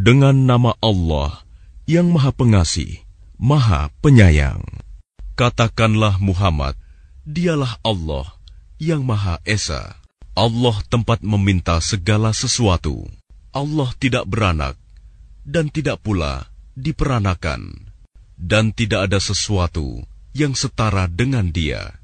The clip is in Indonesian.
Dengan nama Allah yang Maha Pengasih, Maha Penyayang. Katakanlah Muhammad, dialah Allah yang Maha Esa. Allah tempat meminta segala sesuatu. Allah tidak beranak dan tidak pula diperanakan. Dan tidak ada sesuatu yang setara dengan dia.